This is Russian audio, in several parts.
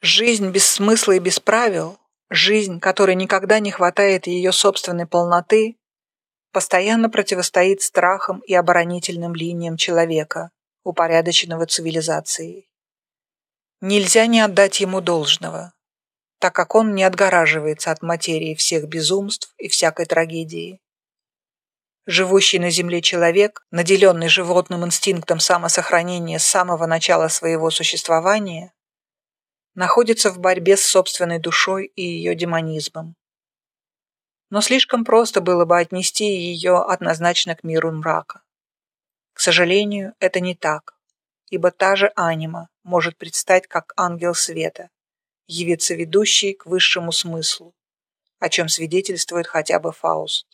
Жизнь без смысла и без правил, жизнь, которой никогда не хватает ее собственной полноты, постоянно противостоит страхам и оборонительным линиям человека, упорядоченного цивилизацией. Нельзя не отдать ему должного, так как он не отгораживается от материи всех безумств и всякой трагедии. Живущий на Земле человек, наделенный животным инстинктом самосохранения с самого начала своего существования, находится в борьбе с собственной душой и ее демонизмом. Но слишком просто было бы отнести ее однозначно к миру мрака. К сожалению, это не так, ибо та же анима может предстать как ангел света, явиться ведущей к высшему смыслу, о чем свидетельствует хотя бы Фауст.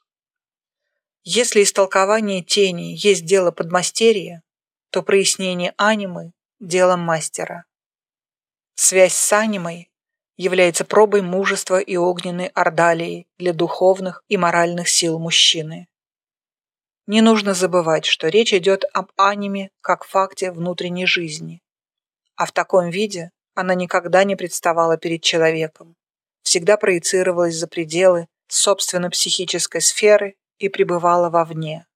Если истолкование тени есть дело подмастерья, то прояснение анимы – дело мастера. Связь с анимой является пробой мужества и огненной ордалии для духовных и моральных сил мужчины. Не нужно забывать, что речь идет об аниме как факте внутренней жизни, а в таком виде она никогда не представала перед человеком, всегда проецировалась за пределы собственно психической сферы и пребывала вовне.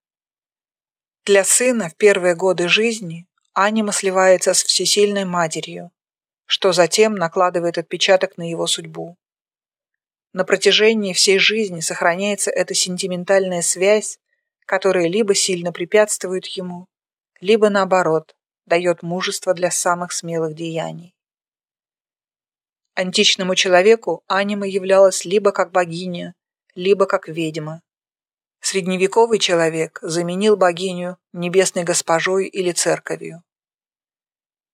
Для сына в первые годы жизни анима сливается с всесильной матерью, что затем накладывает отпечаток на его судьбу. На протяжении всей жизни сохраняется эта сентиментальная связь, которая либо сильно препятствует ему, либо наоборот дает мужество для самых смелых деяний. Античному человеку анима являлась либо как богиня, либо как ведьма. Средневековый человек заменил богиню небесной госпожой или церковью.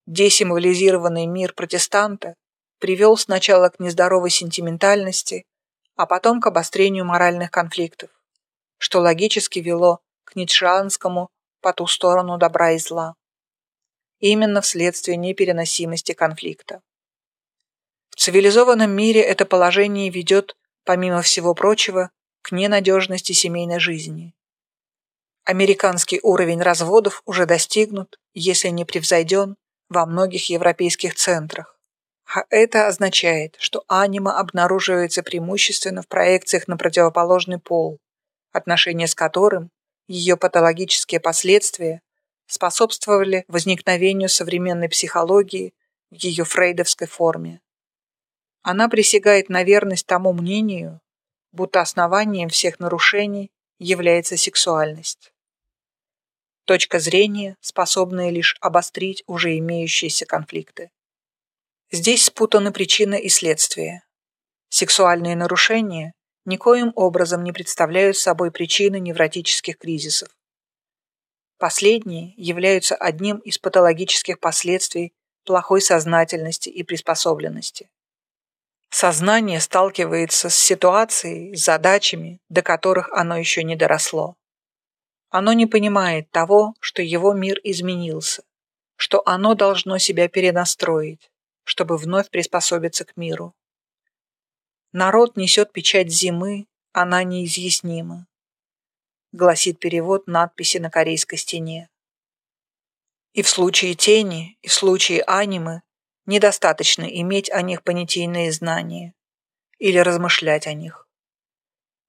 Десимволизированный мир протестанта привел сначала к нездоровой сентиментальности, а потом к обострению моральных конфликтов, что логически вело к ницшеанскому по ту сторону добра и зла. Именно вследствие непереносимости конфликта. В цивилизованном мире это положение ведет, помимо всего прочего, к ненадежности семейной жизни. Американский уровень разводов уже достигнут, если не превзойден, во многих европейских центрах. А это означает, что анима обнаруживается преимущественно в проекциях на противоположный пол, отношения с которым ее патологические последствия способствовали возникновению современной психологии в ее фрейдовской форме. Она присягает на верность тому мнению, будто основанием всех нарушений является сексуальность. Точка зрения, способная лишь обострить уже имеющиеся конфликты. Здесь спутаны причины и следствия. Сексуальные нарушения никоим образом не представляют собой причины невротических кризисов. Последние являются одним из патологических последствий плохой сознательности и приспособленности. Сознание сталкивается с ситуацией, с задачами, до которых оно еще не доросло. Оно не понимает того, что его мир изменился, что оно должно себя перенастроить, чтобы вновь приспособиться к миру. Народ несет печать зимы, она неизъяснима, гласит перевод надписи на корейской стене. И в случае тени, и в случае анимы недостаточно иметь о них понятийные знания или размышлять о них.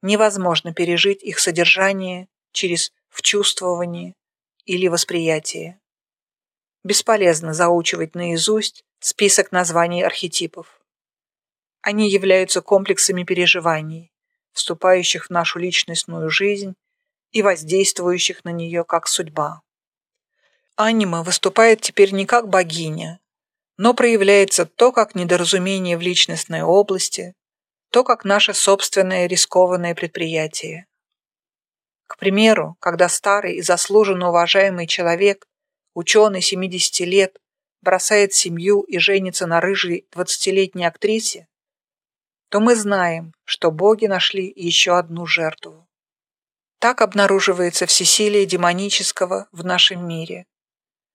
Невозможно пережить их содержание через вчувствование или восприятие. Бесполезно заучивать наизусть список названий архетипов. Они являются комплексами переживаний, вступающих в нашу личностную жизнь и воздействующих на нее как судьба. Анима выступает теперь не как богиня, но проявляется то как недоразумение в личностной области, то как наше собственное рискованное предприятие. К примеру, когда старый и заслуженно уважаемый человек, ученый 70 лет, бросает семью и женится на рыжей 20-летней актрисе, то мы знаем, что боги нашли еще одну жертву. Так обнаруживается всесилие демонического в нашем мире,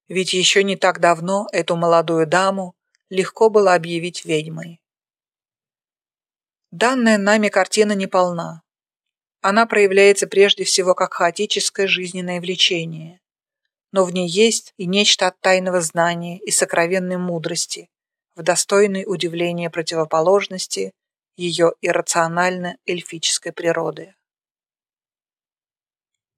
ведь еще не так давно эту молодую даму легко было объявить ведьмой. Данная нами картина не полна. Она проявляется прежде всего как хаотическое жизненное влечение, но в ней есть и нечто от тайного знания и сокровенной мудрости, в достойной удивления противоположности ее иррационально-эльфической природы.